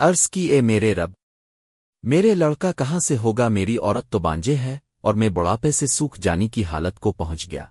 عرض کی، اے میرے رب، میرے لڑکا کہاں سے ہوگا؟ میری عورت تو بانجے ہے اور میں بڑھاپے سے سوکھ جانی کی حالت کو پہنچ گیا۔